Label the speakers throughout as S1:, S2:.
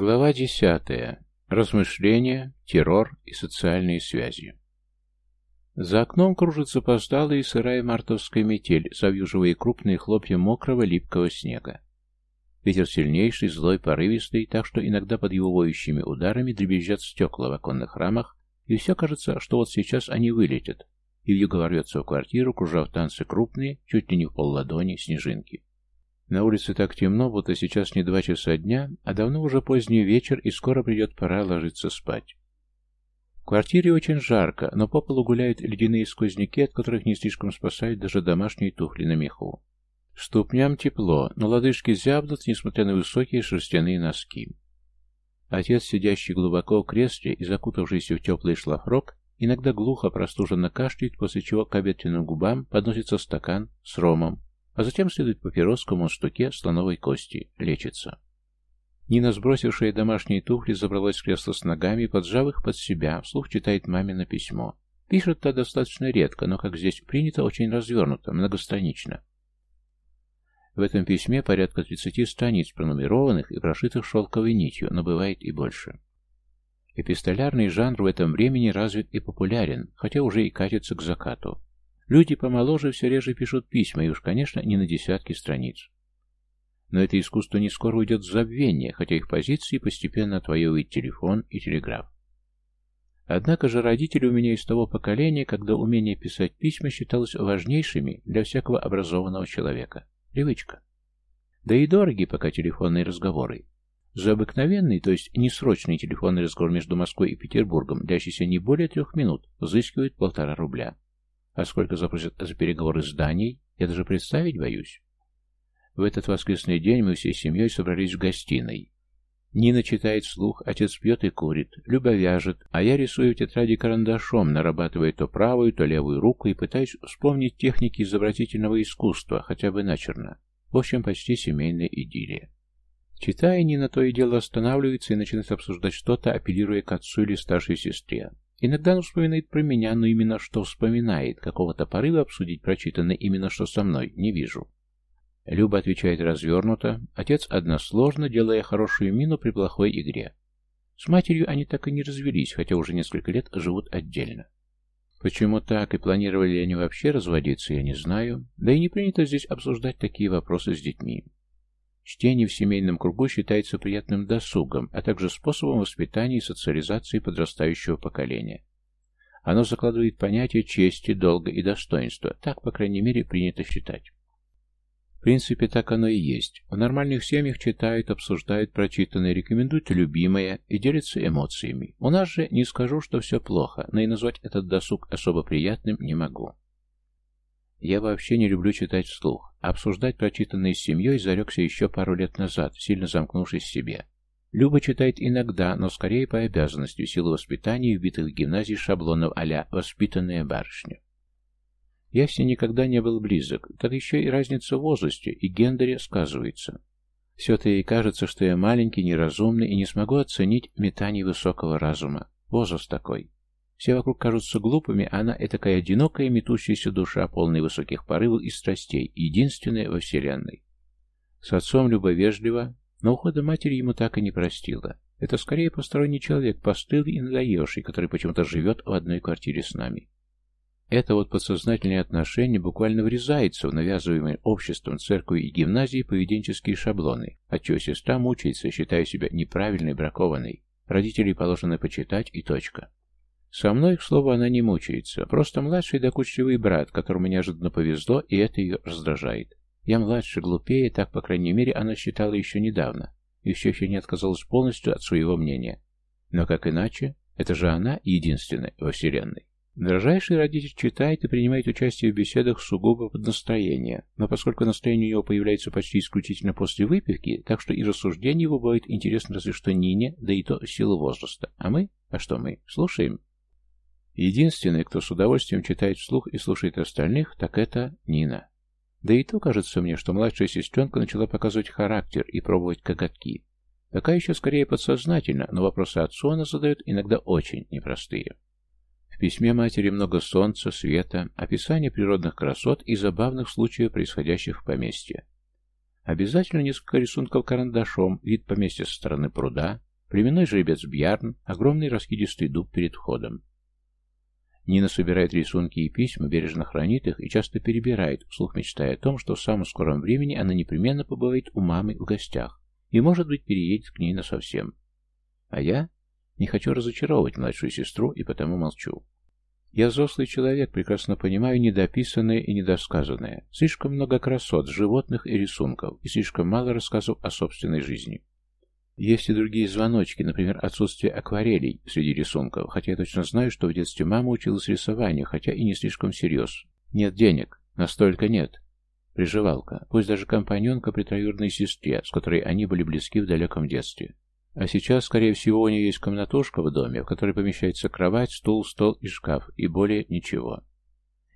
S1: Глава 10. Размышления, террор и социальные связи. За окном кружится запоздалая и сырая мартовская метель, завьюживая крупные хлопья мокрого липкого снега. Ветер сильнейший, злой, порывистый, так что иногда под его воющими ударами дребезжат стекла в оконных рамах, и все кажется, что вот сейчас они вылетят, и вьюга ворвется в квартиру, кружав танцы крупные, чуть ли не в полладони, снежинки. На улице так темно, будто сейчас не два часа дня, а давно уже поздний вечер, и скоро придет пора ложиться спать. В квартире очень жарко, но по полу гуляют ледяные сквозняки, от которых не слишком спасают даже домашние туфли на меху. Ступням тепло, но лодыжки зябнут, несмотря на высокие шерстяные носки. Отец, сидящий глубоко в кресле и закутавшийся в теплый шлафрок, иногда глухо простуженно кашляет, после чего к обеденным губам подносится стакан с ромом а затем следует папироска, мунштуке, слоновой кости. Лечится. Нина, сбросившая домашние туфли, забралась в кресло с ногами, поджав их под себя, вслух читает мамино письмо. Пишет та достаточно редко, но, как здесь принято, очень развернуто, многостранично. В этом письме порядка 30 страниц, пронумерованных и прошитых шелковой нитью, но бывает и больше. Эпистолярный жанр в этом времени развит и популярен, хотя уже и катится к закату. Люди помоложе все реже пишут письма, и уж, конечно, не на десятки страниц. Но это искусство не скоро уйдет в забвение, хотя их позиции постепенно отвоевывает телефон и телеграф. Однако же родители у меня из того поколения, когда умение писать письма считалось важнейшими для всякого образованного человека. Привычка. Да и дороги пока телефонные разговоры. За обыкновенный, то есть несрочный телефонный разговор между Москвой и Петербургом, длящийся не более трех минут, взыскивают полтора рубля. А сколько запросят за переговоры с Данией, я даже представить боюсь. В этот воскресный день мы всей семьей собрались в гостиной. Нина читает вслух, отец пьет и курит, Люба вяжет, а я рисую в тетради карандашом, нарабатывая то правую, то левую руку и пытаюсь вспомнить техники изобразительного искусства, хотя бы начерно. В общем, почти семейная идиллия. Читая, Нина то и дело останавливается и начинает обсуждать что-то, апеллируя к отцу или старшей сестре. Иногда он вспоминает про меня, но именно что вспоминает. Какого-то порыва обсудить прочитанное именно что со мной не вижу. Люба отвечает развернуто, отец односложно, делая хорошую мину при плохой игре. С матерью они так и не развелись, хотя уже несколько лет живут отдельно. Почему так и планировали ли они вообще разводиться, я не знаю, да и не принято здесь обсуждать такие вопросы с детьми. Чтение в семейном кругу считается приятным досугом, а также способом воспитания и социализации подрастающего поколения. Оно закладывает понятие чести, долга и достоинства, так, по крайней мере, принято считать. В принципе, так оно и есть. В нормальных семьях читают, обсуждают прочитанное, рекомендуют любимое и делятся эмоциями. У нас же не скажу, что все плохо, но и назвать этот досуг особо приятным не могу. Я вообще не люблю читать вслух. Обсуждать прочитанное с семьей зарекся еще пару лет назад, сильно замкнувшись в себе. Люба читает иногда, но скорее по обязанности, в силу воспитания вбитых в гимназии шаблонов а-ля «воспитанная барышня». Я с ней никогда не был близок, так еще и разница в возрасте и гендере сказывается. Все-то ей кажется, что я маленький, неразумный и не смогу оценить метаний высокого разума. Возраст такой. Все вокруг кажутся глупыми, а она этакая одинокая, метущаяся душа, полная высоких порывов и страстей, единственная во Вселенной. С отцом любовежливо, но ухода матери ему так и не простила. Это скорее посторонний человек, постылый и надоевший, который почему-то живет в одной квартире с нами. Это вот подсознательное отношение буквально врезается в навязываемые обществом, церковью и гимназией поведенческие шаблоны, отчего сестра мучается, считая себя неправильной, бракованной. Родителей положено почитать и точка. Со мной, к слову, она не мучается. Просто младший докучливый брат, которому неожиданно повезло, и это ее раздражает. Я младше, глупее, так, по крайней мере, она считала еще недавно, и все еще не отказалась полностью от своего мнения. Но как иначе? Это же она единственная во Вселенной. Дрожайший родитель читает и принимает участие в беседах сугубо под настроение, но поскольку настроение у него появляется почти исключительно после выпивки, так что и рассуждение его бывает интересно разве что Нине, да и то силу возраста. А мы? А что мы? Слушаем? Единственный, кто с удовольствием читает вслух и слушает остальных, так это Нина. Да и то кажется мне, что младшая сестренка начала показывать характер и пробовать коготки. Пока еще скорее подсознательно, но вопросы отцу она задает иногда очень непростые. В письме матери много солнца, света, описания природных красот и забавных случаев, происходящих в поместье. Обязательно несколько рисунков карандашом, вид поместья со стороны пруда, племенной жеребец Бьярн, огромный раскидистый дуб перед входом. Нина собирает рисунки и письма, бережно хранит их и часто перебирает, вслух мечтая о том, что в самом скором времени она непременно побывает у мамы в гостях и, может быть, переедет к ней насовсем. А я не хочу разочаровывать младшую сестру и потому молчу. Я взрослый человек, прекрасно понимаю недописанное и недосказанное. Слишком много красот, животных и рисунков, и слишком мало рассказов о собственной жизни. Есть и другие звоночки, например, отсутствие акварелей среди рисунков, хотя я точно знаю, что в детстве мама училась рисованию, хотя и не слишком всерьез. Нет денег, настолько нет. Приживалка, пусть даже компаньонка при троюрной сестре, с которой они были близки в далеком детстве. А сейчас, скорее всего, у нее есть комнатушка в доме, в которой помещается кровать, стул, стол и шкаф, и более ничего.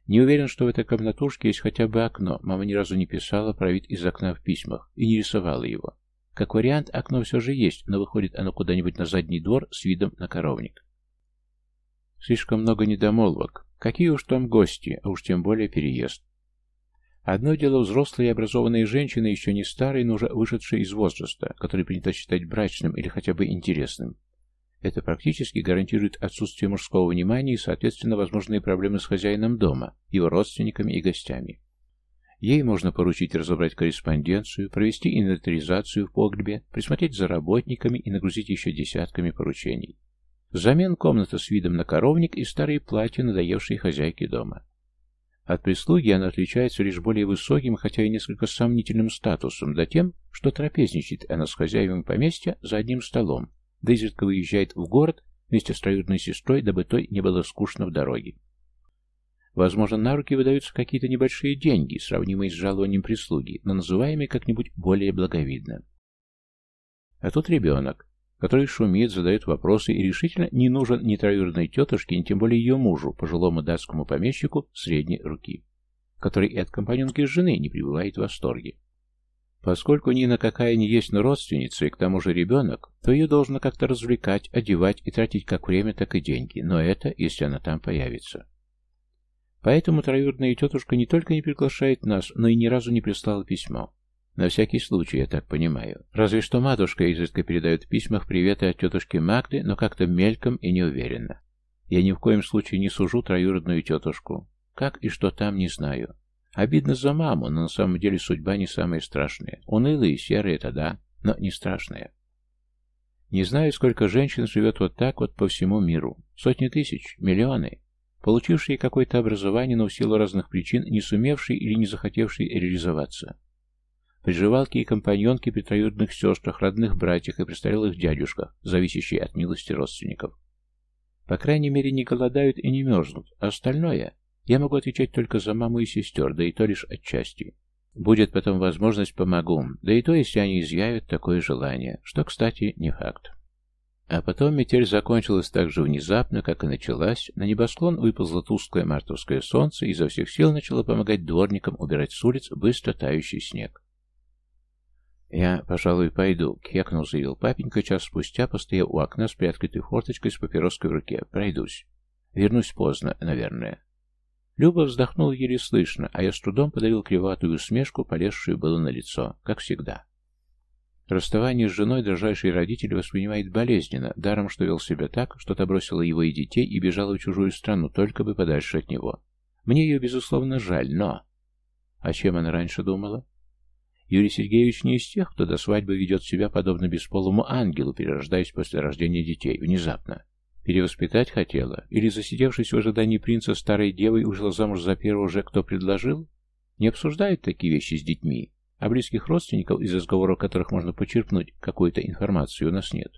S1: Не уверен, что в этой комнатушке есть хотя бы окно, мама ни разу не писала про вид из окна в письмах и не рисовала его. Как вариант, окно все же есть, но выходит оно куда-нибудь на задний двор с видом на коровник. Слишком много недомолвок. Какие уж там гости, а уж тем более переезд. Одно дело взрослые и образованные женщины, еще не старые, но уже вышедшие из возраста, которые принято считать брачным или хотя бы интересным. Это практически гарантирует отсутствие мужского внимания и, соответственно, возможные проблемы с хозяином дома, его родственниками и гостями. Ей можно поручить разобрать корреспонденцию, провести инвентаризацию в погребе, присмотреть за работниками и нагрузить еще десятками поручений. Взамен комната с видом на коровник и старые платья, надоевшие хозяйке дома. От прислуги она отличается лишь более высоким, хотя и несколько сомнительным статусом, да тем, что трапезничает она с хозяевами поместья за одним столом, да изредка выезжает в город вместе с троюродной сестрой, дабы той не было скучно в дороге. Возможно, на руки выдаются какие-то небольшие деньги, сравнимые с жалованием прислуги, но называемые как-нибудь более благовидно. А тут ребенок, который шумит, задает вопросы и решительно не нужен ни троюродной тетушке, ни тем более ее мужу, пожилому датскому помещику средней руки, который и от компаньонки жены не пребывает в восторге. Поскольку Нина какая не есть, но родственница, и к тому же ребенок, то ее должно как-то развлекать, одевать и тратить как время, так и деньги, но это, если она там появится. Поэтому троюродная тетушка не только не приглашает нас, но и ни разу не прислала письмо. На всякий случай, я так понимаю. Разве что матушка изредка передает в письмах приветы от тетушки Магды, но как-то мельком и неуверенно. Я ни в коем случае не сужу троюродную тетушку. Как и что там, не знаю. Обидно за маму, но на самом деле судьба не самая страшная. Унылые и серые это да, но не страшная. Не знаю, сколько женщин живет вот так вот по всему миру. Сотни тысяч, миллионы получившие какое-то образование, но в силу разных причин не сумевшие или не захотевшие реализоваться. Приживалки и компаньонки при троюродных сестрах, родных братьях и престарелых дядюшках, зависящие от милости родственников. По крайней мере, не голодают и не мерзнут, а остальное я могу отвечать только за маму и сестер, да и то лишь отчасти. Будет потом возможность, помогу, да и то, если они изъявят такое желание, что, кстати, не факт. А потом метель закончилась так же внезапно, как и началась. На небосклон выползло тусклое мартовское солнце и изо всех сил начало помогать дворникам убирать с улиц быстро тающий снег. «Я, пожалуй, пойду», — кекнул, заявил папенька час спустя, постояв у окна с приоткрытой форточкой с папироской в руке. «Пройдусь. Вернусь поздно, наверное». Люба вздохнула еле слышно, а я с трудом подавил криватую усмешку, полезшую было на лицо, как всегда. Расставание с женой дрожайший родитель воспринимает болезненно, даром, что вел себя так, что-то бросила его и детей и бежала в чужую страну, только бы подальше от него. Мне ее, безусловно, жаль, но... о чем она раньше думала? Юрий Сергеевич не из тех, кто до свадьбы ведет себя подобно бесполому ангелу, перерождаясь после рождения детей, внезапно. Перевоспитать хотела? Или, засидевшись в ожидании принца старой девой, ушла замуж за первого же, кто предложил? Не обсуждают такие вещи с детьми. А близких родственников, из разговоров которых можно почерпнуть какую-то информацию, у нас нет.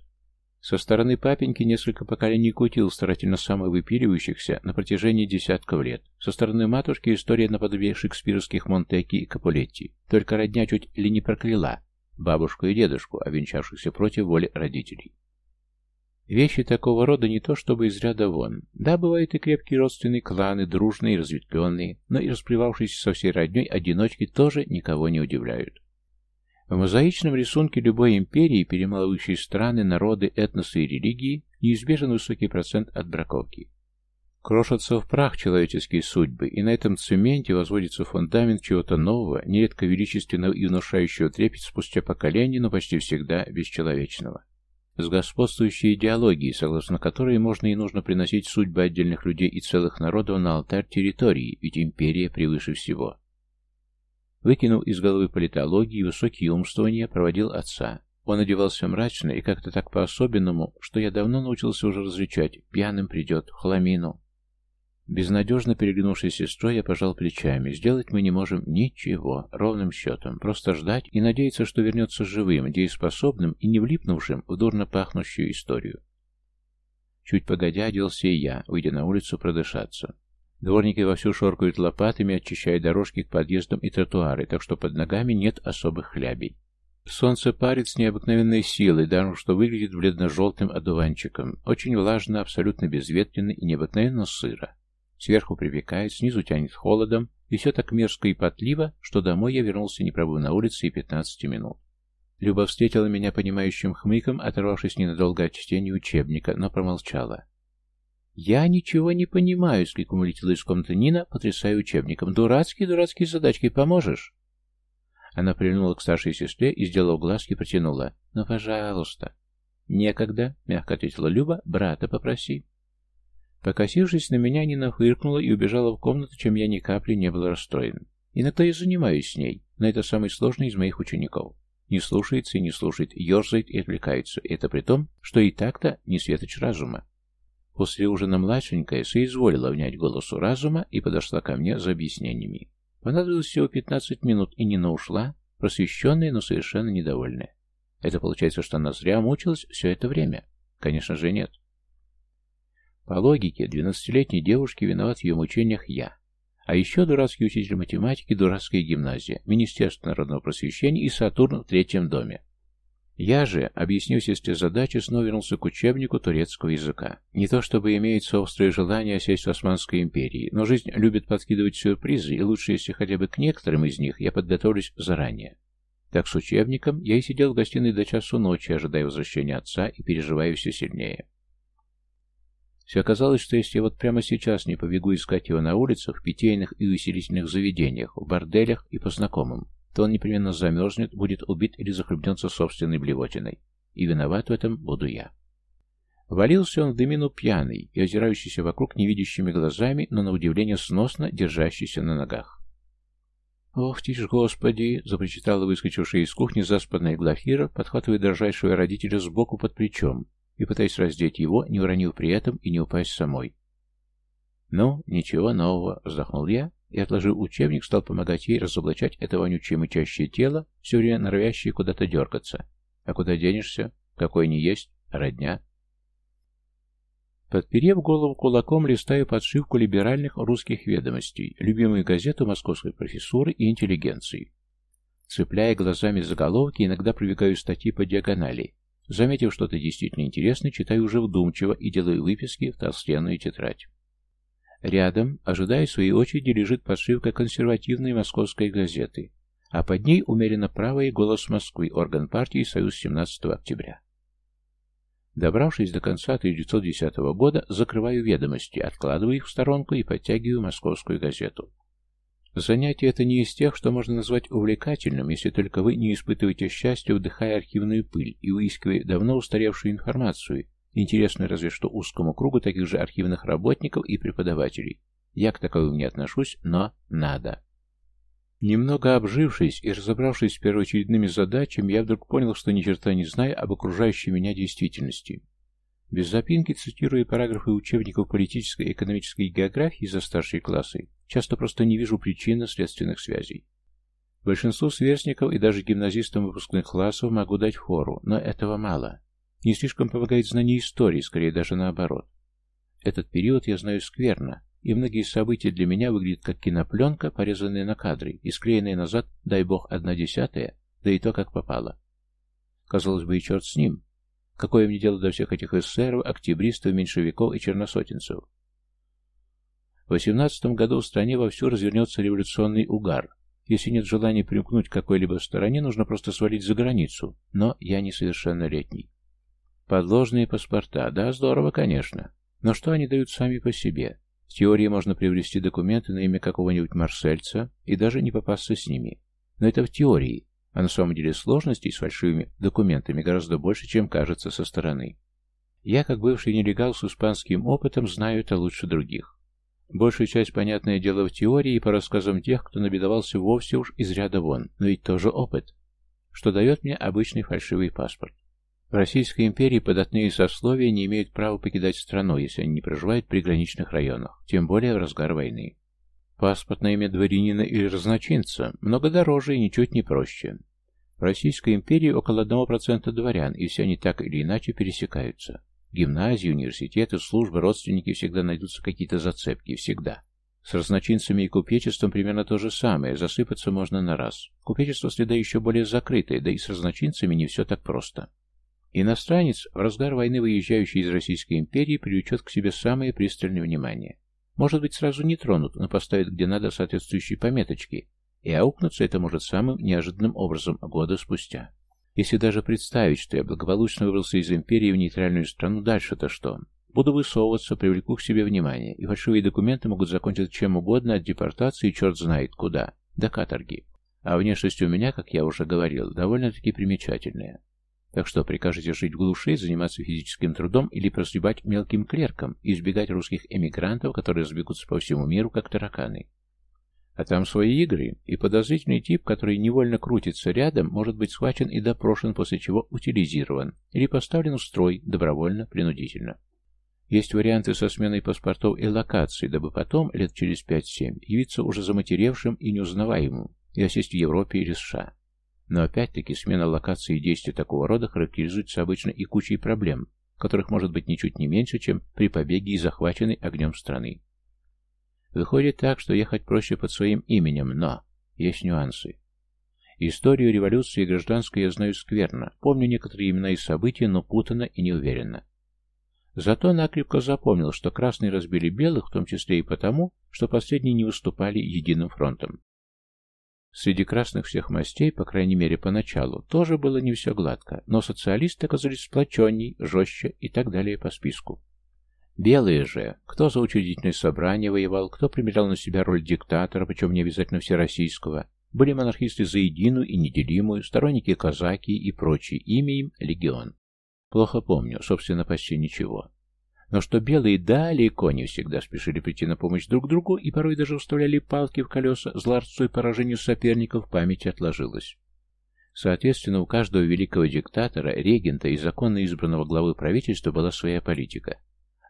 S1: Со стороны папеньки несколько поколений кутил старательно самовыпиливающихся на протяжении десятков лет. Со стороны матушки история наподобие шекспировских Монтеки и Капулетти. Только родня чуть ли не прокляла бабушку и дедушку, овенчавшихся против воли родителей. Вещи такого рода не то чтобы из ряда вон. Да, бывают и крепкие родственные кланы, дружные и разветвленные, но и расплевавшиеся со всей родней одиночки тоже никого не удивляют. В мозаичном рисунке любой империи, перемалывающей страны, народы, этносы и религии, неизбежен высокий процент от браковки. Крошатся в прах человеческие судьбы, и на этом цементе возводится фундамент чего-то нового, нередко величественного и внушающего трепет спустя поколения, но почти всегда бесчеловечного с господствующей идеологией, согласно которой можно и нужно приносить судьбы отдельных людей и целых народов на алтарь территории, ведь империя превыше всего. Выкинув из головы политологии высокие умствования, проводил отца. Он одевался мрачно и как-то так по-особенному, что я давно научился уже различать. Пьяным придет, хламину, Безнадежно переглянувшись сестрой, я пожал плечами. Сделать мы не можем ничего, ровным счетом. Просто ждать и надеяться, что вернется живым, дееспособным и не влипнувшим в дурно пахнущую историю. Чуть погодя, оделся и я, выйдя на улицу продышаться. Дворники вовсю шоркают лопатами, очищая дорожки к подъездам и тротуары, так что под ногами нет особых хлябей. Солнце парит с необыкновенной силой, даром что выглядит бледно-желтым одуванчиком. Очень влажно, абсолютно безветренно и необыкновенно сыро. Сверху припекает, снизу тянет холодом, и все так мерзко и потливо, что домой я вернулся, не пробыв на улице и 15 минут. Люба встретила меня понимающим хмыком, оторвавшись ненадолго от чтения учебника, но промолчала. «Я ничего не понимаю», — с улетела из комнаты Нина, потрясая учебником. «Дурацкие, дурацкие задачки, поможешь?» Она прильнула к старшей сестре и, сделав глазки, протянула. «Ну, пожалуйста». «Некогда», — мягко ответила Люба, — «брата попроси». Покосившись на меня, Нина фыркнула и убежала в комнату, чем я ни капли не был расстроен. Иногда я занимаюсь с ней, но это самый сложный из моих учеников. Не слушается и не слушает, ерзает и отвлекается. Это при том, что и так-то не светоч разума. После ужина младшенькая соизволила внять голосу разума и подошла ко мне за объяснениями. Понадобилось всего 15 минут, и Нина ушла, просвещенная, но совершенно недовольная. Это получается, что она зря мучилась все это время? Конечно же нет. По логике, двенадцатилетней девушке виноват в ее мучениях я. А еще дурацкий учитель математики, дурацкая гимназия, Министерство народного просвещения и Сатурн в третьем доме. Я же, объясню сестре задачи, снова вернулся к учебнику турецкого языка. Не то чтобы имеется острое желание сесть в Османской империи, но жизнь любит подкидывать сюрпризы, и лучше, если хотя бы к некоторым из них я подготовлюсь заранее. Так с учебником я и сидел в гостиной до часу ночи, ожидая возвращения отца и переживая все сильнее. Все оказалось, что если я вот прямо сейчас не побегу искать его на улицах, питейных и усилительных заведениях, в борделях и по знакомым, то он непременно замерзнет, будет убит или захлебнется собственной блевотиной. И виноват в этом буду я. Валился он в дымину пьяный и озирающийся вокруг невидящими глазами, но на удивление сносно держащийся на ногах. «Ох ты ж, господи!» — запричитала выскочившая из кухни заспанная Глафира, подхватывая дрожайшего родителя сбоку под плечом и пытаясь раздеть его, не уронив при этом и не упасть самой. Но ничего нового», — вздохнул я, и, отложив учебник, стал помогать ей разоблачать это вонючее мычащее тело, все время норовящее куда-то дергаться. «А куда денешься? Какой не есть? Родня?» Подперев голову кулаком, листаю подшивку либеральных русских ведомостей, любимую газету московской профессуры и интеллигенции. Цепляя глазами заголовки, иногда пробегаю статьи по диагонали, Заметив что-то действительно интересное, читаю уже вдумчиво и делаю выписки в толстенную тетрадь. Рядом, ожидая своей очереди, лежит подшивка консервативной московской газеты, а под ней умеренно правый голос Москвы, орган партии «Союз 17 октября». Добравшись до конца 1910 года, закрываю ведомости, откладываю их в сторонку и подтягиваю московскую газету. Занятие это не из тех, что можно назвать увлекательным, если только вы не испытываете счастья, вдыхая архивную пыль и выискивая давно устаревшую информацию, интересную разве что узкому кругу таких же архивных работников и преподавателей. Я к таковым не отношусь, но надо. Немного обжившись и разобравшись с первоочередными задачами, я вдруг понял, что ни черта не знаю об окружающей меня действительности. Без запинки, цитируя параграфы учебников политической, экономической и географии за старшие классы, часто просто не вижу причинно-следственных связей. Большинству сверстников и даже гимназистам выпускных классов могу дать фору, но этого мало. Не слишком помогает знание истории, скорее даже наоборот. Этот период я знаю скверно, и многие события для меня выглядят как кинопленка, порезанная на кадры и склеенная назад, дай бог, одна десятая, да и то, как попало. Казалось бы, и черт с ним, Какое мне дело до всех этих эсеров, октябристов, меньшевиков и черносотенцев? В 18 году в стране вовсю развернется революционный угар. Если нет желания примкнуть к какой-либо стороне, нужно просто свалить за границу. Но я несовершеннолетний. Подложные паспорта. Да, здорово, конечно. Но что они дают сами по себе? В теории можно приобрести документы на имя какого-нибудь марсельца и даже не попасться с ними. Но это в теории. А на самом деле сложностей с фальшивыми документами гораздо больше, чем кажется со стороны. Я, как бывший нелегал с испанским опытом, знаю это лучше других. Большую часть, понятное дело, в теории и по рассказам тех, кто набедовался вовсе уж из ряда вон, но ведь тоже опыт, что дает мне обычный фальшивый паспорт. В Российской империи податные сословия не имеют права покидать страну, если они не проживают в приграничных районах, тем более в разгар войны. Паспорт на имя дворянина или разночинца много дороже и ничуть не проще. В Российской империи около 1% дворян, и все они так или иначе пересекаются. Гимназии, университеты, службы, родственники всегда найдутся какие-то зацепки, всегда. С разночинцами и купечеством примерно то же самое, засыпаться можно на раз. Купечество следа еще более закрытое, да и с разночинцами не все так просто. Иностранец, в разгар войны выезжающий из Российской империи, привлечет к себе самое пристальное внимание. Может быть, сразу не тронут, но поставят где надо соответствующие пометочки, и аукнуться это может самым неожиданным образом года спустя. Если даже представить, что я благополучно выбрался из империи в нейтральную страну, дальше-то что? Буду высовываться, привлеку к себе внимание, и фальшивые документы могут закончиться чем угодно, от депортации черт знает куда, до каторги. А внешность у меня, как я уже говорил, довольно-таки примечательная. Так что прикажете жить в глуши, заниматься физическим трудом или прозябать мелким клерком и избегать русских эмигрантов, которые сбегутся по всему миру, как тараканы. А там свои игры, и подозрительный тип, который невольно крутится рядом, может быть схвачен и допрошен, после чего утилизирован или поставлен в строй добровольно-принудительно. Есть варианты со сменой паспортов и локаций, дабы потом, лет через 5-7, явиться уже заматеревшим и неузнаваемым и осесть в Европе или США. Но опять-таки смена локации и действий такого рода характеризуется обычно и кучей проблем, которых может быть ничуть не меньше, чем при побеге из захваченной огнем страны. Выходит так, что ехать проще под своим именем, но есть нюансы. Историю революции и гражданской я знаю скверно, помню некоторые имена и события, но путано и неуверенно. Зато накрепко запомнил, что красные разбили белых, в том числе и потому, что последние не выступали единым фронтом. Среди красных всех мастей, по крайней мере поначалу, тоже было не все гладко, но социалисты оказались сплоченней, жестче и так далее по списку. Белые же, кто за учредительное собрание воевал, кто примерял на себя роль диктатора, причем не обязательно всероссийского, были монархисты за единую и неделимую, сторонники казаки и прочие, имя им легион. Плохо помню, собственно, почти ничего но что белые далеко не всегда спешили прийти на помощь друг другу и порой даже вставляли палки в колеса, злорцу и поражению соперников память отложилась. Соответственно, у каждого великого диктатора, регента и законно избранного главы правительства была своя политика.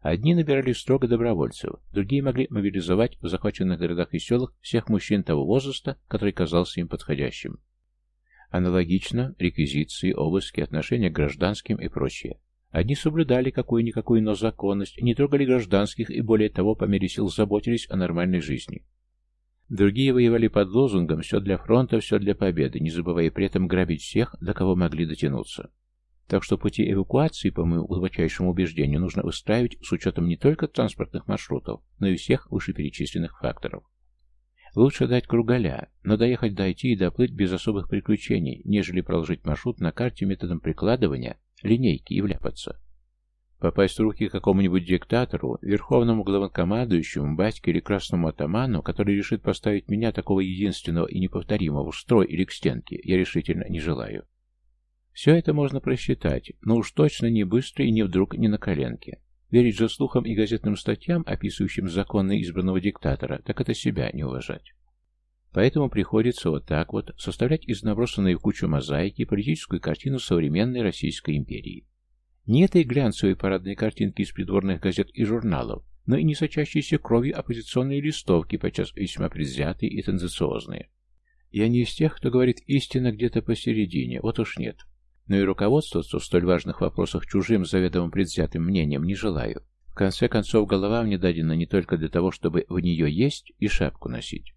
S1: Одни набирали строго добровольцев, другие могли мобилизовать в захваченных городах и селах всех мужчин того возраста, который казался им подходящим. Аналогично реквизиции, обыски, отношения к гражданским и прочее. Одни соблюдали какую-никакую, но законность, не трогали гражданских и, более того, по мере сил заботились о нормальной жизни. Другие воевали под лозунгом «все для фронта, все для победы», не забывая при этом грабить всех, до кого могли дотянуться. Так что пути эвакуации, по моему глубочайшему убеждению, нужно выстраивать с учетом не только транспортных маршрутов, но и всех вышеперечисленных факторов. Лучше дать кругаля, но доехать, дойти и доплыть без особых приключений, нежели проложить маршрут на карте методом прикладывания линейки и вляпаться. Попасть в руки какому-нибудь диктатору, верховному главнокомандующему, батьке или красному атаману, который решит поставить меня, такого единственного и неповторимого, в строй или к стенке, я решительно не желаю. Все это можно просчитать, но уж точно не быстро и не вдруг не на коленке. Верить же слухам и газетным статьям, описывающим законно избранного диктатора, так это себя не уважать. Поэтому приходится вот так вот составлять из набросанной в кучу мозаики политическую картину современной Российской империи. Не этой глянцевой парадной картинки из придворных газет и журналов, но и не сочащейся крови оппозиционные листовки, подчас весьма предвзятые и тенденциозные. Я не из тех, кто говорит истина где-то посередине, вот уж нет. Но и руководствоваться в столь важных вопросах чужим заведомо предвзятым мнением не желаю. В конце концов, голова мне дадена не только для того, чтобы в нее есть и шапку носить.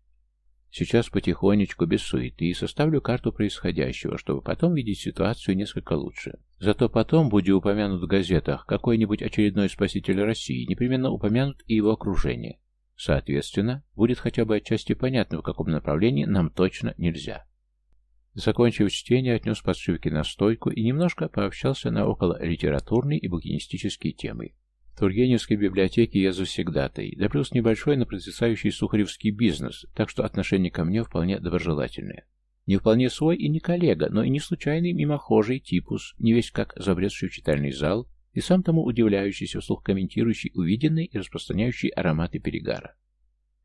S1: Сейчас потихонечку, без суеты, составлю карту происходящего, чтобы потом видеть ситуацию несколько лучше. Зато потом, будя упомянут в газетах, какой-нибудь очередной спаситель России, непременно упомянут и его окружение. Соответственно, будет хотя бы отчасти понятно, в каком направлении нам точно нельзя. Закончив чтение, отнес подшивки на стойку и немножко пообщался на около литературные и букинистические темы. Тургеневской библиотеки я завсегдатай, да плюс небольшой, но процветающий сухаревский бизнес, так что отношение ко мне вполне доброжелательное. Не вполне свой и не коллега, но и не случайный мимохожий типус, не весь как забредший в читальный зал, и сам тому удивляющийся, вслух комментирующий увиденный и распространяющий ароматы перегара.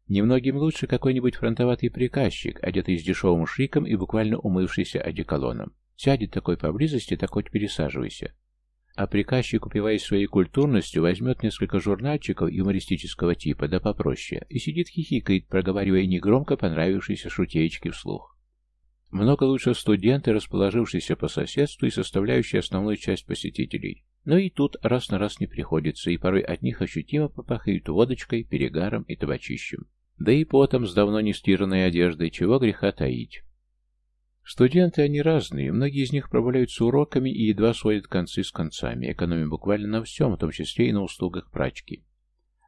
S1: Немногим лучше какой-нибудь фронтоватый приказчик, одетый с дешевым шиком и буквально умывшийся одеколоном. Сядет такой поблизости, так хоть пересаживайся. А приказчик, упиваясь своей культурностью, возьмет несколько журнальчиков юмористического типа, да попроще, и сидит хихикает, проговаривая негромко понравившиеся шутеечки вслух. Много лучше студенты, расположившиеся по соседству и составляющие основную часть посетителей. Но и тут раз на раз не приходится, и порой от них ощутимо попахают водочкой, перегаром и табачищем. Да и потом с давно не стиранной одеждой, чего греха таить. Студенты, они разные, многие из них пробавляются уроками и едва сводят концы с концами, экономя буквально на всем, в том числе и на услугах прачки.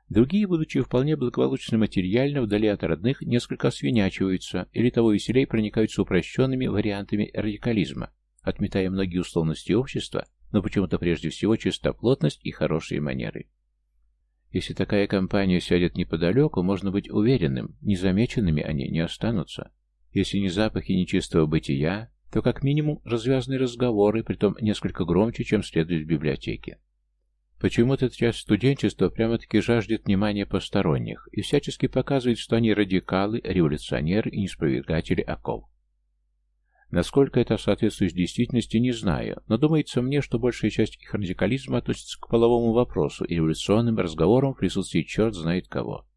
S1: Другие, будучи вполне благополучны материально, вдали от родных, несколько свинячиваются или того веселей проникаются упрощенными вариантами радикализма, отметая многие условности общества, но почему-то прежде всего чистоплотность и хорошие манеры. Если такая компания сядет неподалеку, можно быть уверенным, незамеченными они не останутся. Если не запахи нечистого бытия, то как минимум развязанные разговоры, притом несколько громче, чем следует в библиотеке. Почему-то часть студенчества прямо-таки жаждет внимания посторонних и всячески показывает, что они радикалы, революционеры и неспровергатели оков. Насколько это соответствует действительности, не знаю, но думается мне, что большая часть их радикализма относится к половому вопросу и революционным разговорам в присутствии черт знает кого.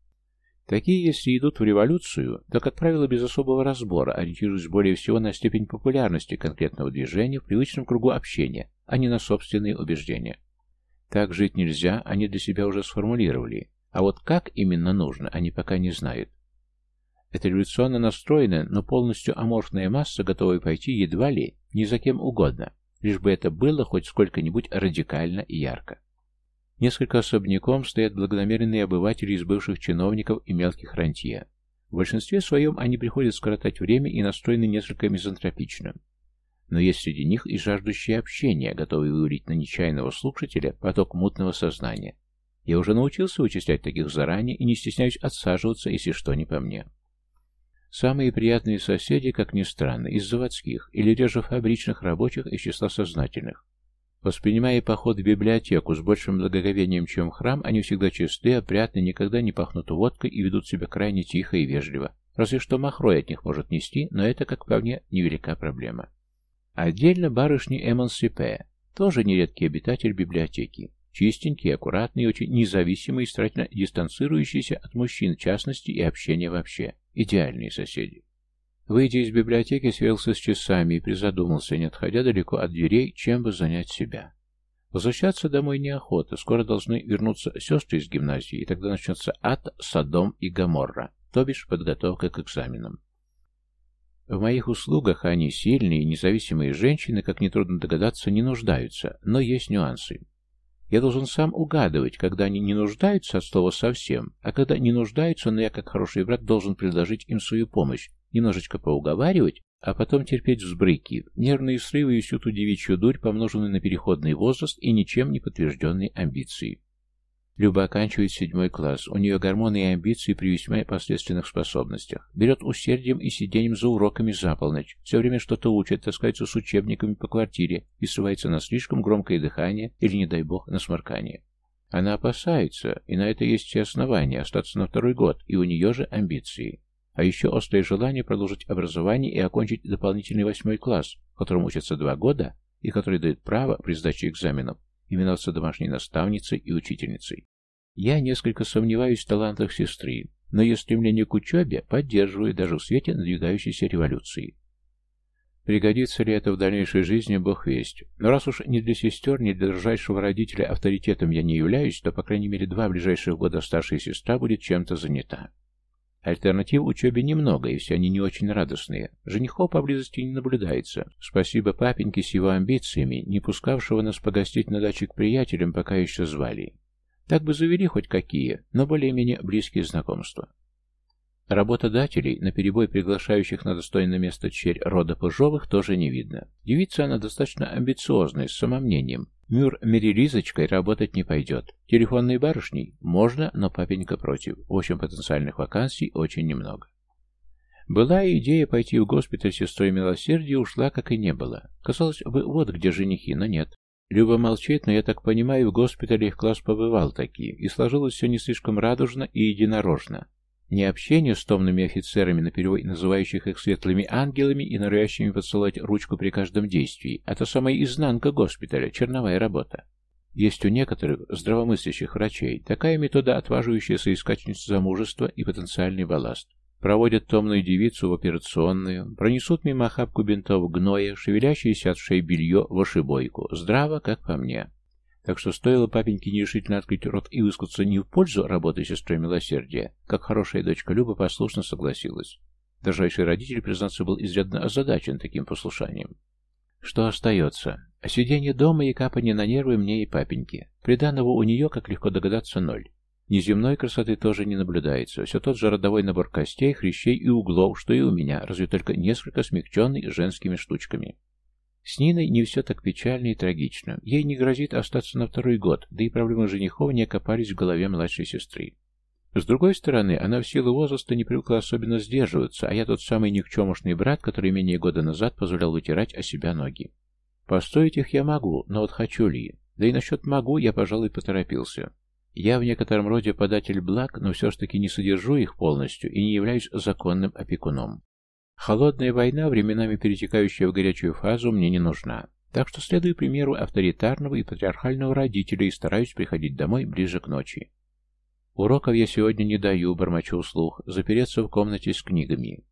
S1: Такие, если идут в революцию, то, как правило, без особого разбора, ориентируясь более всего на степень популярности конкретного движения в привычном кругу общения, а не на собственные убеждения. Так жить нельзя, они для себя уже сформулировали, а вот как именно нужно, они пока не знают. Это революционно настроенная, но полностью аморфная масса, готовая пойти едва ли, ни за кем угодно, лишь бы это было хоть сколько-нибудь радикально и ярко. Несколько особняком стоят благонамеренные обыватели из бывших чиновников и мелких рантье. В большинстве своем они приходят скоротать время и настроены несколько мизантропично. Но есть среди них и жаждущие общения, готовые вылить на нечаянного слушателя поток мутного сознания. Я уже научился вычислять таких заранее и не стесняюсь отсаживаться, если что не по мне. Самые приятные соседи, как ни странно, из заводских или реже фабричных рабочих из числа сознательных. Воспринимая поход в библиотеку с большим благоговением, чем храм, они всегда чистые, опрятны, никогда не пахнут водкой и ведут себя крайне тихо и вежливо. Разве что махрой от них может нести, но это, как по мне, невелика проблема. Отдельно барышни Эмансипе, тоже нередкий обитатель библиотеки. Чистенькие, аккуратные, очень независимые и старательно дистанцирующиеся от мужчин в частности и общения вообще. Идеальные соседи. Выйдя из библиотеки, свелся с часами и призадумался, не отходя далеко от дверей, чем бы занять себя. Возвращаться домой неохота, скоро должны вернуться сестры из гимназии, и тогда начнется ад, садом и Гаморра, то бишь подготовка к экзаменам. В моих услугах они, сильные и независимые женщины, как нетрудно догадаться, не нуждаются, но есть нюансы. Я должен сам угадывать, когда они не нуждаются от слова совсем, а когда не нуждаются, но я как хороший брат должен предложить им свою помощь, немножечко поуговаривать, а потом терпеть взбрыки, нервные срывы и всю ту девичью дурь, помноженную на переходный возраст и ничем не подтвержденные амбиции. Люба оканчивает седьмой класс, у нее гормоны и амбиции при весьма последственных способностях. Берет усердием и сиденьем за уроками за полночь, все время что-то учит, таскается с учебниками по квартире и срывается на слишком громкое дыхание или, не дай бог, на сморкание. Она опасается, и на это есть все основания, остаться на второй год, и у нее же амбиции. А еще острое желание продолжить образование и окончить дополнительный восьмой класс, в котором учатся два года и который дает право при сдаче экзаменов именоваться домашней наставницей и учительницей. Я несколько сомневаюсь в талантах сестры, но ее стремление к учебе поддерживаю даже в свете надвигающейся революции. Пригодится ли это в дальнейшей жизни, бог весть. Но раз уж ни для сестер, ни для дрожайшего родителя авторитетом я не являюсь, то, по крайней мере, два ближайших года старшая сестра будет чем-то занята. Альтернатив учебе немного, и все они не очень радостные. Женихов поблизости не наблюдается. Спасибо папеньке с его амбициями, не пускавшего нас погостить на даче к приятелям, пока еще звали. Так бы завели хоть какие, но более-менее близкие знакомства. Работодателей, на перебой приглашающих на достойное место черь рода Пыжовых, тоже не видно. Девица она достаточно амбициозная, с самомнением. Мюр Мерилизочкой работать не пойдет. Телефонной барышней можно, но папенька против. В общем, потенциальных вакансий очень немного. Была идея пойти в госпиталь сестрой милосердия, ушла, как и не было. Казалось бы, вот где женихи, но нет. Люба молчит, но я так понимаю, в госпитале их класс побывал такие, и сложилось все не слишком радужно и единорожно. Не общению с томными офицерами, наперевой называющих их светлыми ангелами и норовящими поцеловать ручку при каждом действии, а то самая изнанка госпиталя, черновая работа. Есть у некоторых здравомыслящих врачей такая метода, отваживающая соискательниц замужества и потенциальный балласт. Проводят томную девицу в операционную, пронесут мимо охапку бинтов гноя, шевелящиеся от шеи белье в ошибойку. Здраво, как по мне. Так что стоило папеньке нерешительно открыть рот и выскаться не в пользу работы сестрой милосердия, как хорошая дочка Люба послушно согласилась. Дрожайший родитель, признаться, был изрядно озадачен таким послушанием. Что остается? Сидение дома и капание на нервы мне и папеньке. Приданного у нее, как легко догадаться, ноль. Неземной красоты тоже не наблюдается. Все тот же родовой набор костей, хрящей и углов, что и у меня, разве только несколько смягченный женскими штучками. С Ниной не все так печально и трагично. Ей не грозит остаться на второй год, да и проблемы женихов не окопались в голове младшей сестры. С другой стороны, она в силу возраста не привыкла особенно сдерживаться, а я тот самый никчемушный брат, который менее года назад позволял вытирать о себя ноги. Постоить их я могу, но вот хочу ли? Да и насчет «могу» я, пожалуй, поторопился. Я в некотором роде податель благ, но все-таки не содержу их полностью и не являюсь законным опекуном. Холодная война, временами перетекающая в горячую фазу, мне не нужна. Так что следую примеру авторитарного и патриархального родителя и стараюсь приходить домой ближе к ночи. Уроков я сегодня не даю, бормочу вслух, запереться в комнате с книгами.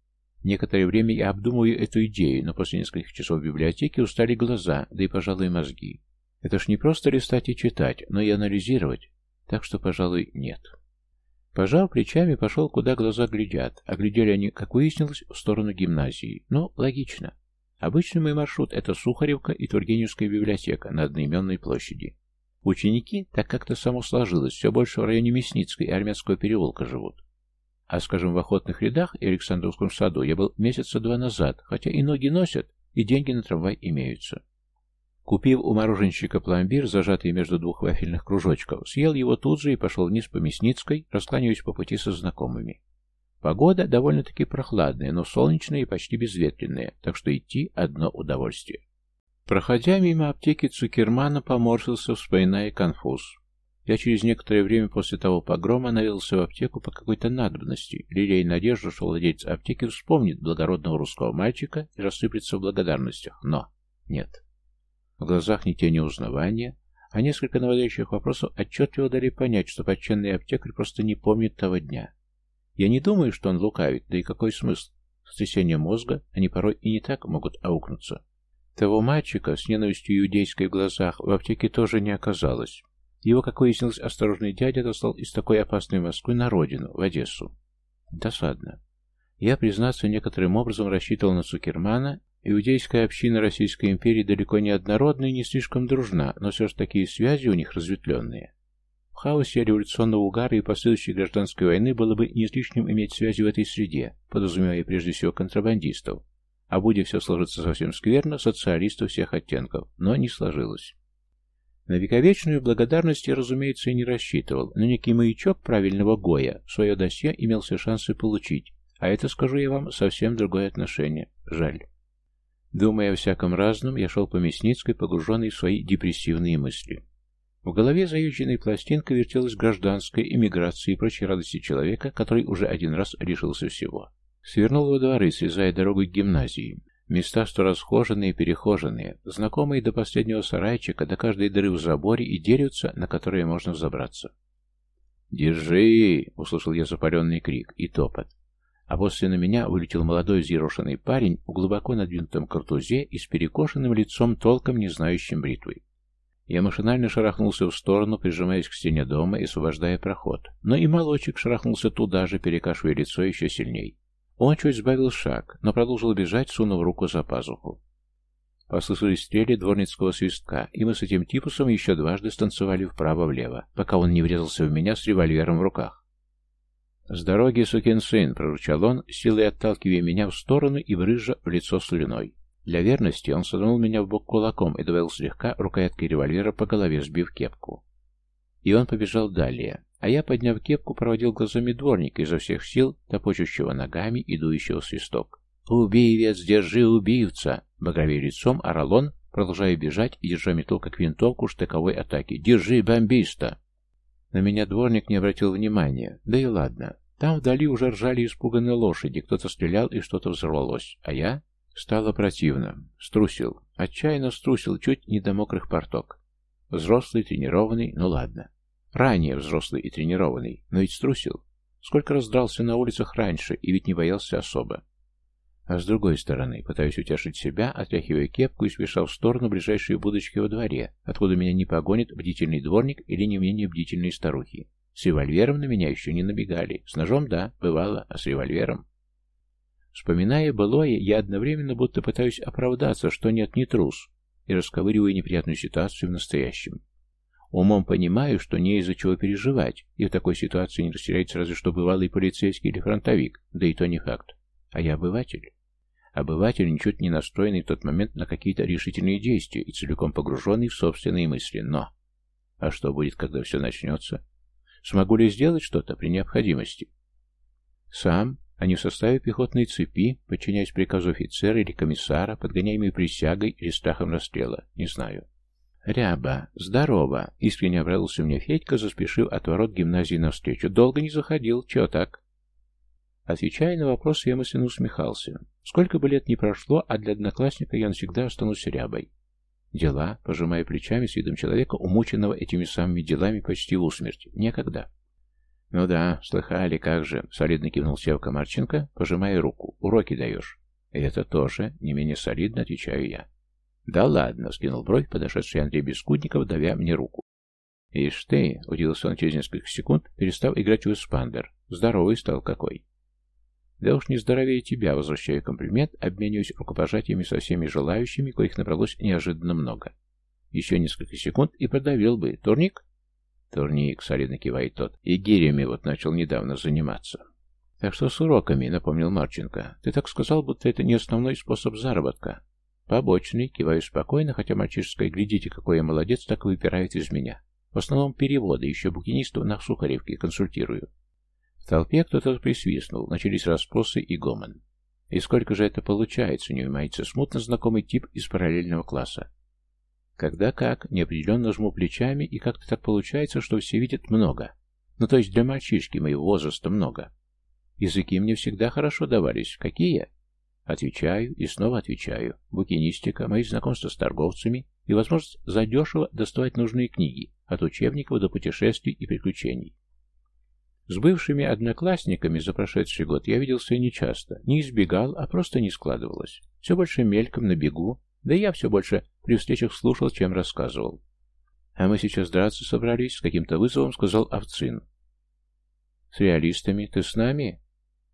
S1: Некоторое время я обдумываю эту идею, но после нескольких часов в библиотеке устали глаза, да и, пожалуй, мозги. Это ж не просто листать и читать, но и анализировать, так что, пожалуй, нет. Пожал плечами, пошел, куда глаза глядят, а Оглядели они, как выяснилось, в сторону гимназии. Ну, логично. Обычный мой маршрут – это Сухаревка и Тургеневская библиотека на одноименной площади. Ученики, так как-то само сложилось, все больше в районе Мясницкой и Армянского переулка живут. А, скажем, в охотных рядах и Александровском саду я был месяца два назад, хотя и ноги носят, и деньги на трамвай имеются. Купив у мороженщика пломбир, зажатый между двух вафельных кружочков, съел его тут же и пошел вниз по Мясницкой, раскланяясь по пути со знакомыми. Погода довольно-таки прохладная, но солнечная и почти безветренная, так что идти одно удовольствие. Проходя мимо аптеки Цукермана, поморщился, вспоминая конфуз. Я через некоторое время после того погрома навелся в аптеку по какой-то надобности, лелея надежду, что владелец аптеки вспомнит благородного русского мальчика и рассыплется в благодарностях, но нет. В глазах ни тени узнавания, а несколько наводящих вопросов отчетливо дали понять, что почтенный аптекарь просто не помнит того дня. Я не думаю, что он лукавит, да и какой смысл? Сотрясение мозга они порой и не так могут аукнуться. Того мальчика с ненавистью иудейской в глазах в аптеке тоже не оказалось. Его, как выяснилось, осторожный дядя достал из такой опасной Москвы на родину, в Одессу. Досадно. Я, признаться, некоторым образом рассчитывал на Цукермана Иудейская община Российской империи далеко не однородна и не слишком дружна, но все же такие связи у них разветвленные. В хаосе революционного угара и последующей гражданской войны было бы не излишним иметь связи в этой среде, подразумевая прежде всего контрабандистов. А будет все сложиться совсем скверно, социалистов всех оттенков, но не сложилось. На вековечную благодарность я, разумеется, и не рассчитывал, но некий маячок правильного Гоя свое досье все шансы получить, а это, скажу я вам, совсем другое отношение. Жаль. Думая о всяком разном, я шел по Мясницкой, погруженный в свои депрессивные мысли. В голове заюченной пластинка вертелась гражданской иммиграция и прочей радости человека, который уже один раз лишился всего. Свернул во дворы, срезая дорогу к гимназии. Места сто расхоженные и перехоженные, знакомые до последнего сарайчика, до каждой дыры в заборе и деревца, на которые можно взобраться. «Держи!» — услышал я запаленный крик и топот а после на меня вылетел молодой зерошенный парень в глубоко надвинутом картузе и с перекошенным лицом, толком не знающим бритвы. Я машинально шарахнулся в сторону, прижимаясь к стене дома и освобождая проход, но и молочек шарахнулся туда же, перекашивая лицо еще сильней. Он чуть сбавил шаг, но продолжил бежать, сунув руку за пазуху. Послышались стрели дворницкого свистка, и мы с этим типусом еще дважды станцевали вправо-влево, пока он не врезался в меня с револьвером в руках. «С дороги, сукин сын!» — проручал он, силой отталкивая меня в сторону и брызжа в лицо слюной. Для верности он саданул меня в бок кулаком и добавил слегка рукояткой револьвера по голове, сбив кепку. И он побежал далее, а я, подняв кепку, проводил глазами дворника изо всех сил, топочущего ногами и дующего свисток. «Убивец, держи убивца!» — багровее лицом орал он, продолжая бежать и держа метлу как винтовку штыковой атаки. «Держи бомбиста!» На меня дворник не обратил внимания. Да и ладно. Там вдали уже ржали испуганные лошади, кто-то стрелял и что-то взорвалось. А я? Стало противно. Струсил. Отчаянно струсил, чуть не до мокрых порток. Взрослый, тренированный, ну ладно. Ранее взрослый и тренированный, но ведь струсил. Сколько раз дрался на улицах раньше и ведь не боялся особо. А с другой стороны, пытаюсь утешить себя, отряхивая кепку и спеша в сторону ближайшей будочки во дворе, откуда меня не погонит бдительный дворник или не менее бдительные старухи. С револьвером на меня еще не набегали. С ножом, да, бывало, а с револьвером... Вспоминая былое, я одновременно будто пытаюсь оправдаться, что нет, не трус, и расковыриваю неприятную ситуацию в настоящем. Умом понимаю, что не из-за чего переживать, и в такой ситуации не растеряется разве что бывалый полицейский или фронтовик, да и то не факт. А я обыватель. Обыватель, ничуть не настроенный в тот момент на какие-то решительные действия и целиком погруженный в собственные мысли. Но... А что будет, когда все начнется? Смогу ли сделать что-то при необходимости? Сам, а не в составе пехотной цепи, подчиняясь приказу офицера или комиссара, подгоняемой присягой или страхом расстрела, не знаю. «Ряба! Здорово!» — искренне обрадовался мне Федька, заспешив от ворот гимназии навстречу. «Долго не заходил. Чего так?» Отвечая на вопрос, я мысленно усмехался. Сколько бы лет ни прошло, а для одноклассника я навсегда останусь рябой. Дела, пожимая плечами с видом человека, умученного этими самыми делами почти в усмерть. Некогда. «Ну да, слыхали, как же», — солидно кивнул Севка Марченко, пожимая руку. «Уроки даешь». «Это тоже не менее солидно», — отвечаю я. «Да ладно», — скинул бровь подошедший Андрей Бескудников, давя мне руку. «Ишь ты», — удивился он через несколько секунд, перестав играть в эспандер. «Здоровый стал какой». Да уж не здоровее тебя, возвращаю комплимент, обмениваюсь рукопожатиями со всеми желающими, коих набралось неожиданно много. Еще несколько секунд и продавил бы. Турник? Турник, солидно кивает тот. И гирями вот начал недавно заниматься. Так что с уроками, напомнил Марченко. Ты так сказал, будто это не основной способ заработка. Побочный, киваю спокойно, хотя мальчишеское, глядите, какой я молодец, так выпирает из меня. В основном переводы, еще букинисту на сухаревке консультирую. Толпе кто-то присвистнул, начались расспросы и гомон. «И сколько же это получается?» — не умеется смутно знакомый тип из параллельного класса. «Когда как?» — неопределенно жму плечами, и как-то так получается, что все видят много. Ну, то есть для мальчишки моего возраста много. Языки мне всегда хорошо давались. Какие? Отвечаю и снова отвечаю. Букинистика, мои знакомства с торговцами и возможность задешево доставать нужные книги, от учебников до путешествий и приключений. С бывшими одноклассниками за прошедший год я виделся нечасто, не избегал, а просто не складывалось. Все больше мельком на бегу, да и я все больше при встречах слушал, чем рассказывал. «А мы сейчас драться собрались», — с каким-то вызовом сказал Овцин. «С реалистами? Ты с нами?»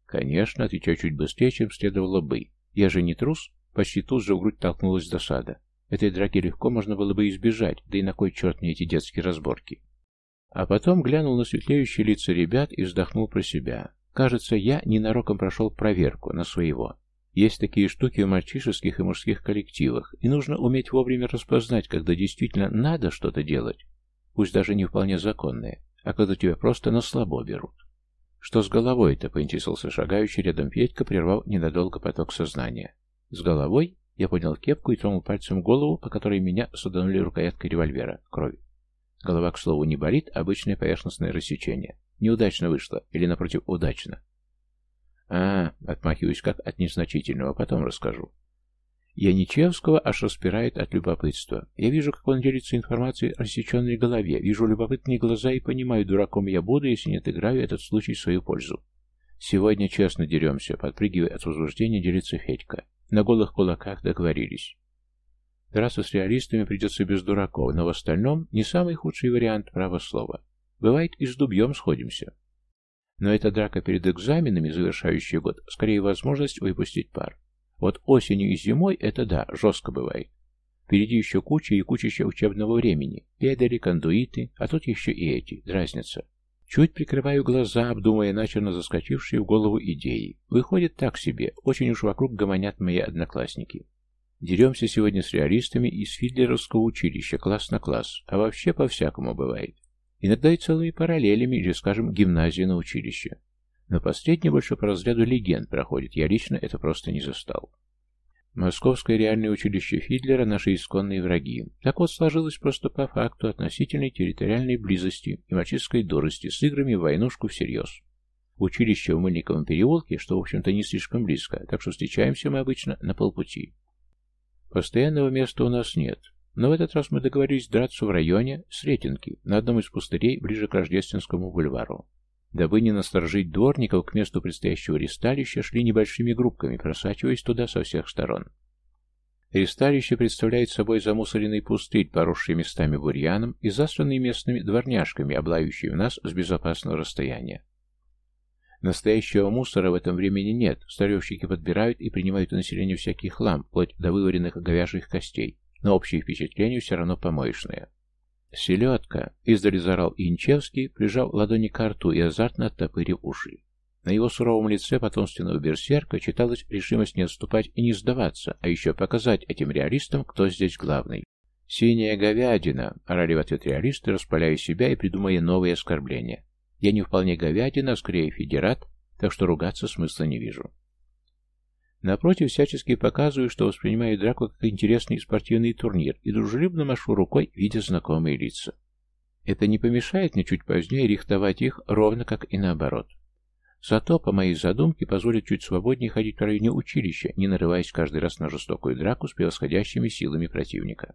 S1: «Конечно», — отвечаю чуть быстрее, чем следовало бы. «Я же не трус?» Почти тут же в грудь толкнулась досада. Этой драки легко можно было бы избежать, да и на кой черт мне эти детские разборки? А потом глянул на светлеющие лица ребят и вздохнул про себя. Кажется, я ненароком прошел проверку на своего. Есть такие штуки в мальчишеских и мужских коллективах, и нужно уметь вовремя распознать, когда действительно надо что-то делать, пусть даже не вполне законное, а когда тебя просто на слабо берут. «Что с головой-то?» — поинтересовался шагающий рядом Петька, прервав ненадолго поток сознания. «С головой?» — я поднял кепку и тронул пальцем голову, по которой меня саданули рукояткой револьвера. Кровь. Голова, к слову, не болит, а обычное поверхностное рассечение. Неудачно вышло, или, напротив, удачно. А, отмахиваюсь как от незначительного, а потом расскажу. Яничевского аж распирает от любопытства. Я вижу, как он делится информацией о рассеченной голове, вижу любопытные глаза и понимаю, дураком я буду, если не отыграю этот случай в свою пользу. Сегодня честно деремся, подпрыгивая от возбуждения делится Федька. На голых кулаках договорились. Драться с реалистами придется без дураков, но в остальном не самый худший вариант право слова. Бывает, и с дубьем сходимся. Но эта драка перед экзаменами, завершающий год, скорее возможность выпустить пар. Вот осенью и зимой это да, жестко бывает. Впереди еще куча и кучища учебного времени. Педали, кондуиты, а тут еще и эти, дразнятся. Чуть прикрываю глаза, обдумывая начерно заскочившие в голову идеи. Выходит так себе, очень уж вокруг гомонят мои одноклассники. Деремся сегодня с реалистами из Фидлеровского училища, класс на класс, а вообще по-всякому бывает. Иногда и целые параллелями, или, скажем, гимназия на училище. Но последнее больше по разряду легенд проходит, я лично это просто не застал. Московское реальное училище Фидлера – наши исконные враги. Так вот сложилось просто по факту относительной территориальной близости и мальчишской дурости с играми в войнушку всерьез. Училище в Мыльниковом переулке, что, в общем-то, не слишком близко, так что встречаемся мы обычно на полпути. Постоянного места у нас нет, но в этот раз мы договорились драться в районе Сретенки, на одном из пустырей ближе к Рождественскому бульвару. Дабы не насторожить дворников, к месту предстоящего ресталища шли небольшими группками, просачиваясь туда со всех сторон. Ресталище представляет собой замусоренный пустырь, поросший местами бурьяном и засранный местными дворняжками, облающими нас с безопасного расстояния. Настоящего мусора в этом времени нет, старевщики подбирают и принимают у населения всякий хлам, вплоть до вываренных говяжьих костей, но общее впечатление все равно помоечное. «Селедка!» — издали зарал Янчевский, прижав ладони к рту и азартно оттопырив уши. На его суровом лице потомственного берсерка читалась решимость не отступать и не сдаваться, а еще показать этим реалистам, кто здесь главный. «Синяя говядина!» — орали в ответ реалисты, распаляя себя и придумая новые оскорбления. Я не вполне говядина, скорее федерат, так что ругаться смысла не вижу. Напротив, всячески показываю, что воспринимаю драку как интересный спортивный турнир и дружелюбно машу рукой, видя знакомые лица. Это не помешает мне чуть позднее рихтовать их, ровно как и наоборот. Зато, по моей задумке, позволит чуть свободнее ходить в районе училища, не нарываясь каждый раз на жестокую драку с превосходящими силами противника.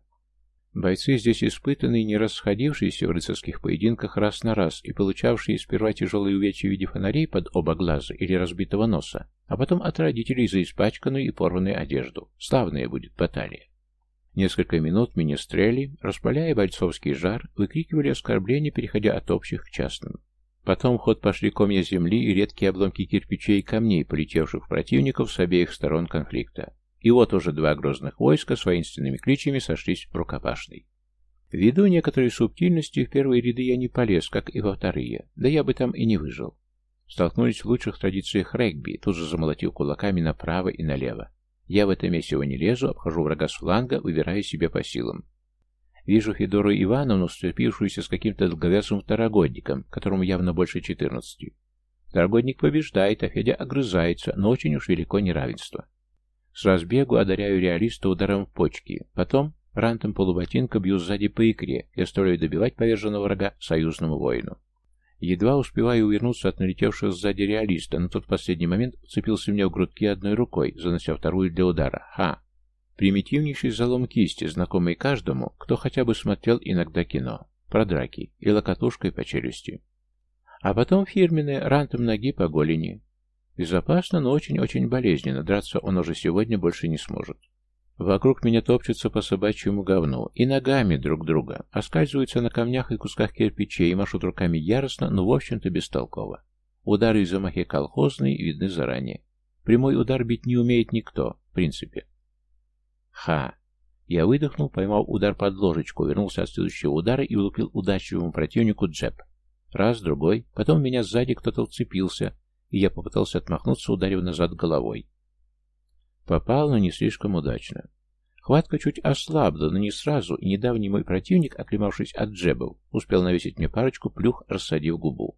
S1: Бойцы здесь испытанные, не расходившиеся в рыцарских поединках раз на раз и получавшие сперва тяжелые увечья в виде фонарей под оба глаза или разбитого носа, а потом от родителей за испачканную и порванную одежду. Славная будет баталия. Несколько минут министрели, распаляя бойцовский жар, выкрикивали оскорбления, переходя от общих к частным. Потом в ход пошли комья земли и редкие обломки кирпичей и камней, полетевших противников с обеих сторон конфликта. И вот уже два грозных войска с воинственными кличами сошлись в рукопашной. Ввиду некоторой субтильности в первые ряды я не полез, как и во вторые, да я бы там и не выжил. Столкнулись в лучших традициях регби, тут же замолотил кулаками направо и налево. Я в это месиво не лезу, обхожу врага с фланга, выбирая себе по силам. Вижу Федору Ивановну, вступившуюся с каким-то долговязым второгодником, которому явно больше четырнадцати. Второгодник побеждает, а Федя огрызается, но очень уж велико неравенство. С разбегу одаряю реалиста ударом в почки. Потом рантом полуботинка бью сзади по икре и оставляю добивать поверженного врага союзному воину. Едва успеваю увернуться от налетевшего сзади реалиста, но тот в последний момент вцепился мне в грудки одной рукой, занося вторую для удара. Ха! Примитивнейший залом кисти, знакомый каждому, кто хотя бы смотрел иногда кино. Про драки и локотушкой по челюсти. А потом фирменные рантом ноги по голени. Безопасно, но очень-очень болезненно. Драться он уже сегодня больше не сможет. Вокруг меня топчутся по собачьему говну и ногами друг друга, оскальзываются на камнях и кусках кирпичей и машут руками яростно, но в общем-то бестолково. Удары и замахи колхозные видны заранее. Прямой удар бить не умеет никто, в принципе. Ха! Я выдохнул, поймал удар под ложечку, вернулся от следующего удара и влупил удачливому противнику джеб. Раз, другой, потом меня сзади кто-то вцепился, и я попытался отмахнуться, ударив назад головой. Попал, но не слишком удачно. Хватка чуть ослабла, но не сразу, и недавний мой противник, оклемавшись от джебов, успел навесить мне парочку, плюх рассадив губу.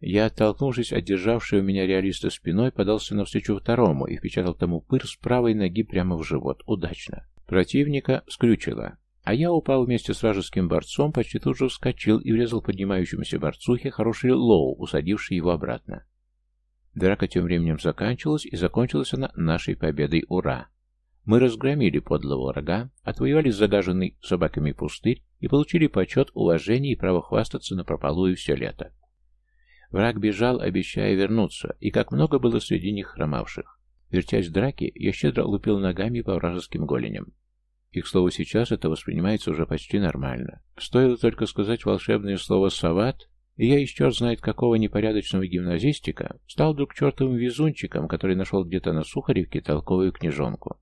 S1: Я, оттолкнувшись от державшего меня реалиста спиной, подался навстречу второму и впечатал тому пыр с правой ноги прямо в живот. Удачно. Противника скрючило. А я упал вместе с вражеским борцом, почти тут же вскочил и врезал поднимающемуся борцухе хороший лоу, усадивший его обратно. Драка тем временем заканчивалась, и закончилась она нашей победой. Ура! Мы разгромили подлого врага, отвоевали загаженный собаками пустырь и получили почет, уважение и право хвастаться на напропалую все лето. Враг бежал, обещая вернуться, и как много было среди них хромавших. Вертясь в драке, я щедро лупил ногами по вражеским голеням. И, к слову, сейчас это воспринимается уже почти нормально. Стоило только сказать волшебное слово «сават», и я из черт знает какого непорядочного гимназистика стал вдруг чертовым везунчиком, который нашел где-то на Сухаревке толковую книжонку.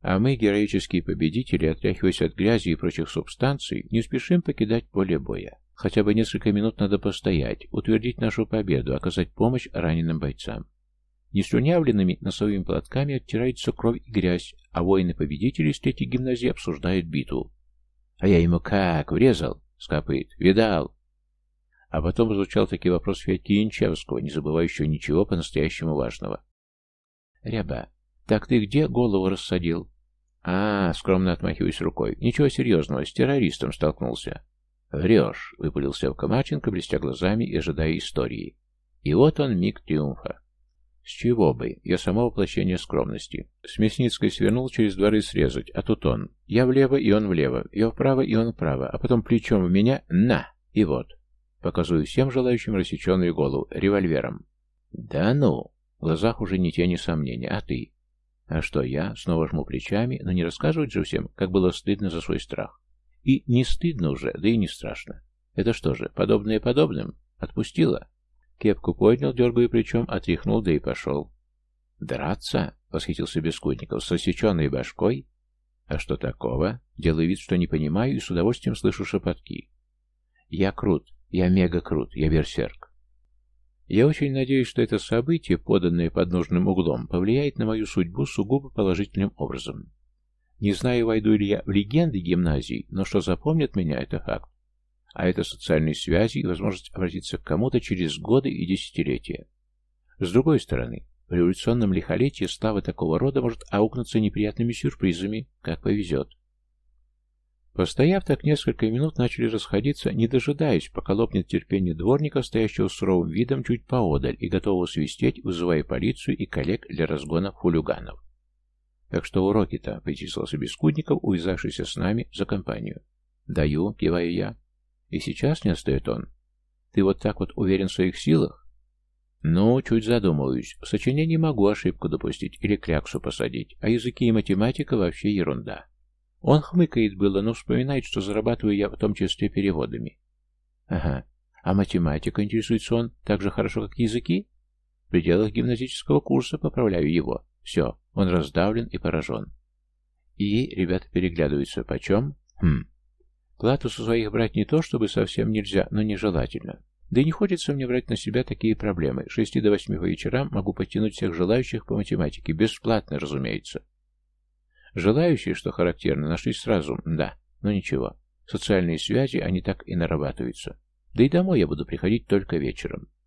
S1: А мы, героические победители, отряхиваясь от грязи и прочих субстанций, не спешим покидать поле боя. Хотя бы несколько минут надо постоять, утвердить нашу победу, оказать помощь раненым бойцам. Неслюнявленными носовыми платками оттирается кровь и грязь, а воины-победители с третьей гимназии обсуждают битву. А я ему как врезал, скапает, видал, а потом изучал такие вопросы Феотинчевского, не забывающего ничего по-настоящему важного. «Ряба, так ты где голову рассадил?» «А, скромно отмахиваясь рукой. Ничего серьезного, с террористом столкнулся». «Врешь», — выпалил Севка Марченко, блестя глазами и ожидая истории. И вот он миг триумфа. С чего бы? Я само воплощение скромности. С Мясницкой свернул через дворы срезать, а тут он. Я влево, и он влево. Я вправо, и он вправо. А потом плечом в меня — на! И вот. Показываю всем желающим рассеченную голову, револьвером. «Да ну!» В глазах уже не тени сомнения. «А ты?» «А что я?» Снова жму плечами, но не рассказывать же всем, как было стыдно за свой страх. И не стыдно уже, да и не страшно. Это что же, подобное подобным? Отпустила? Кепку поднял, дергая плечом, отряхнул, да и пошел. «Драться?» — восхитился Бескудников. «С осеченной башкой?» «А что такого?» Делаю вид, что не понимаю, и с удовольствием слышу шепотки. «Я крут. Я мега крут, я берсерк. Я очень надеюсь, что это событие, поданное под нужным углом, повлияет на мою судьбу сугубо положительным образом. Не знаю, войду ли я в легенды гимназии, но что запомнит меня, это факт. А это социальные связи и возможность обратиться к кому-то через годы и десятилетия. С другой стороны, в революционном лихолетии слава такого рода может аукнуться неприятными сюрпризами, как повезет. Постояв так несколько минут, начали расходиться, не дожидаясь, пока лопнет терпение дворника, стоящего с суровым видом чуть поодаль и готового свистеть, вызывая полицию и коллег для разгона хулиганов. Так что уроки-то, причислился Бескудников, увязавшийся с нами за компанию. «Даю», — киваю я. «И сейчас не остает он. Ты вот так вот уверен в своих силах?» «Ну, чуть задумываюсь. В сочинении могу ошибку допустить или кляксу посадить, а языки и математика вообще ерунда». Он хмыкает было, но вспоминает, что зарабатываю я в том числе переводами. Ага. А математика, интересуется он, так же хорошо, как языки? В пределах гимназического курса поправляю его. Все, он раздавлен и поражен. И ребята переглядываются. Почем? Хм. Плату у своих брать не то, чтобы совсем нельзя, но нежелательно. Да и не хочется мне брать на себя такие проблемы. С шести до восьми по вечерам могу подтянуть всех желающих по математике. Бесплатно, разумеется. Желающие, что характерно, нашлись сразу, да, но ничего. Социальные связи, они так и нарабатываются. Да и домой я буду приходить только вечером.